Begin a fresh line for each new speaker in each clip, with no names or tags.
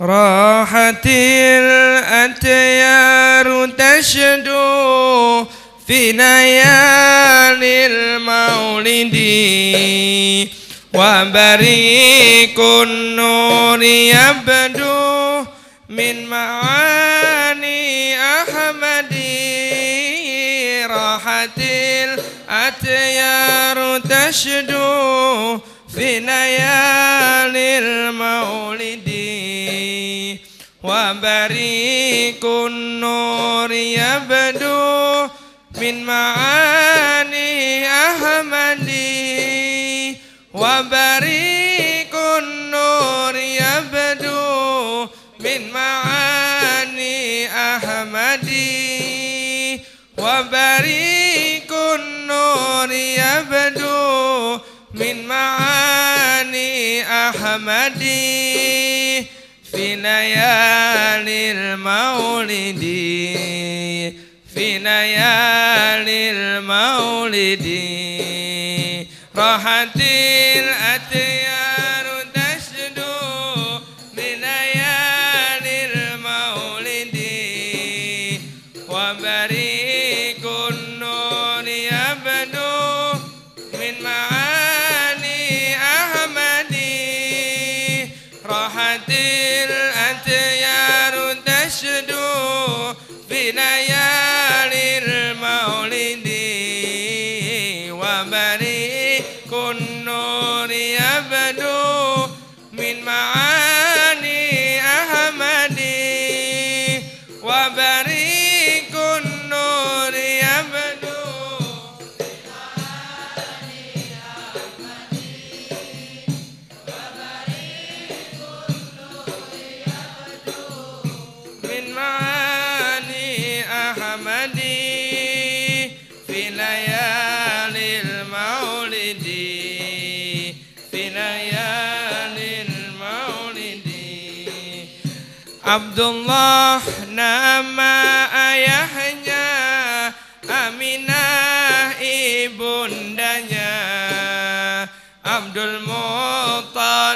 راحت الأتيار تشدو في ليالي المولد. وبريق النور يبدو من معاني أحمد. راحت الأتيار تشدو في ليالي المولد. وبريق النور يبدو من معاني أحمد وبريق النور يبدو من معاني أحمد وبريق النور يبدو من معاني أحمد في ليالي المولد في ليالي المولد. راحت الأتيار Abdullah nama ayahnya Aminah ibundanya Abdul Muttalib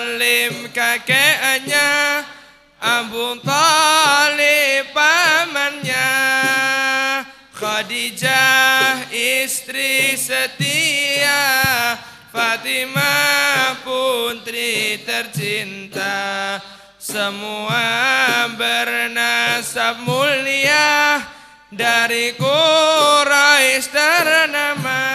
kakeknya Abu Talib pamannya Khadijah istri setia Fatimah putri tercinta semua bernasab mulia Dari Quraisy ternama.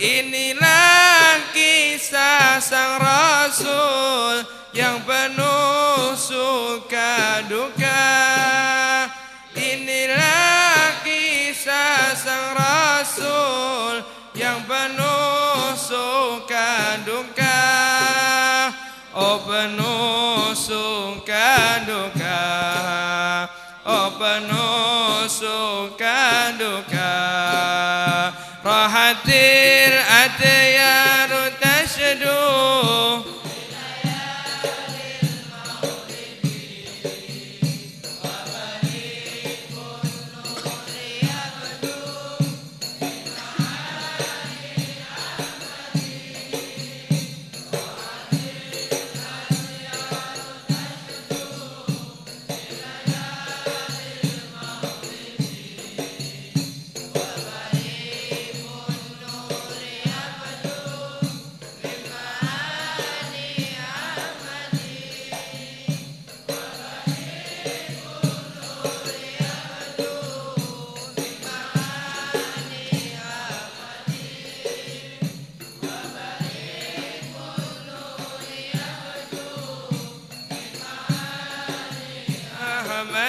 Inilah kisah sang Rasul yang penuh suka duka. Inilah kisah sang Rasul yang penuh suka duka. Oh penuh suka duka. Oh penuh suka duka. Rahatil atyaru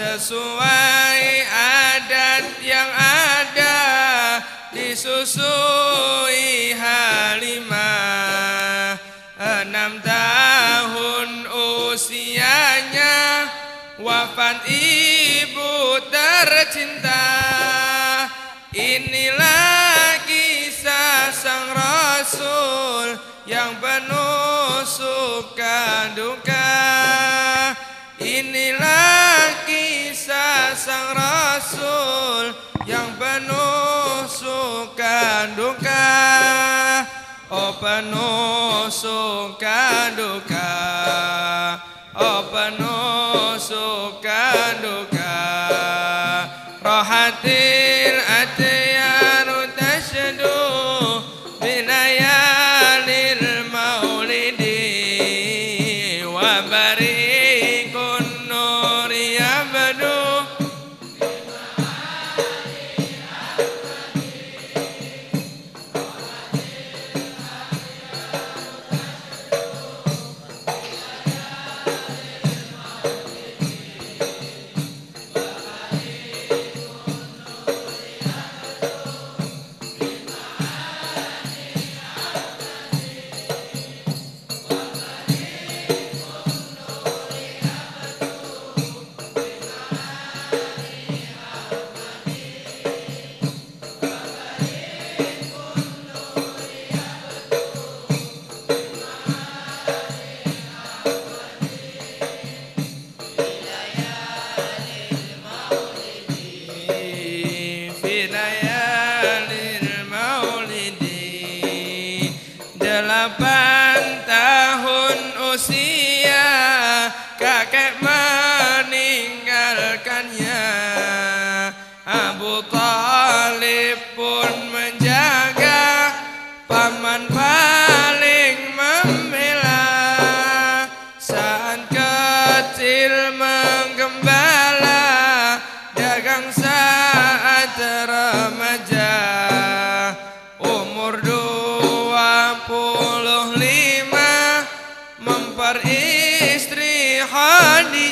Sesuai adat yang ada disusui Halimah. Enam tahun usianya Empat ibu tercinta. Inilah kisah sang Rasul Yang penuh suka duka. Inilah kisah sang Rasul Yang penuh suka duka. Oh penuh suka duka. Oh penuh suka duka. Rohatil atyaru Binayalil maulidi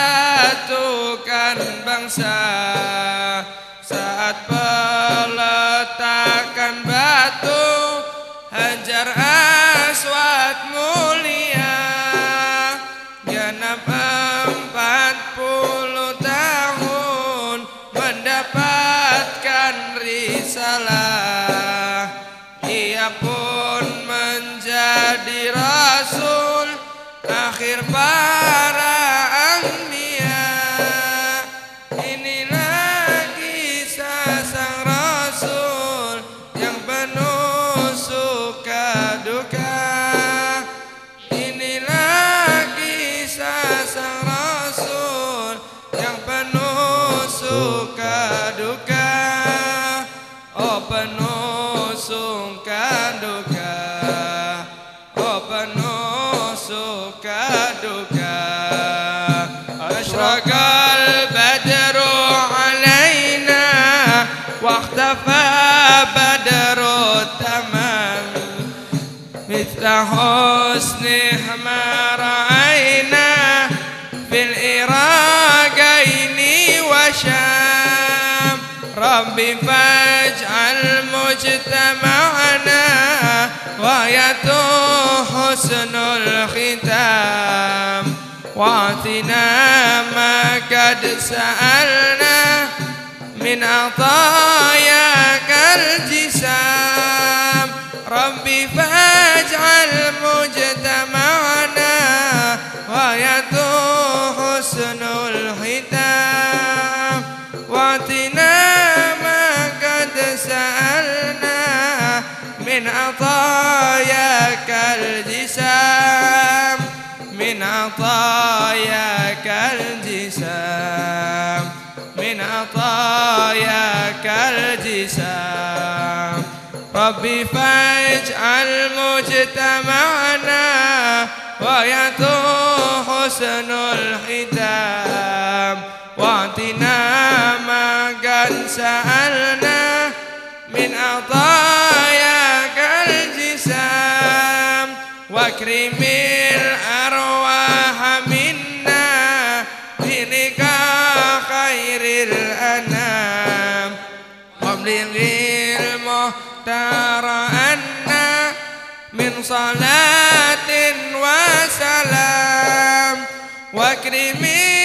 Mempersatukan bangsa. Saat peletakan batu Hajar anu suka duka Ashraqal badru alaina Wakhtafa badru tamam Mithla husnih ma ra'ayna Fil iraqaini wa sham Rabbi faj'al mujtama'na غايته حسن الختام واعطنا ما قد سألنا من عطاياك الجسام ربي فاجعل مجتمعنا عطاياك الجسام من عطاياك الجسام. ربي فاجعل مجتمعنا غايته حسن الختام. واعطنا ما قد سألنا من عطاياك ترى أن من صلاة وسلام واكرمين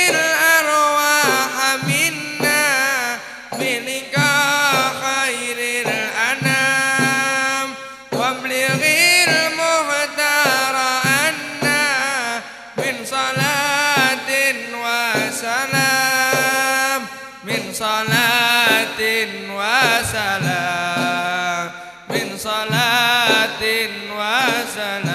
وسلام من صلاة وسلام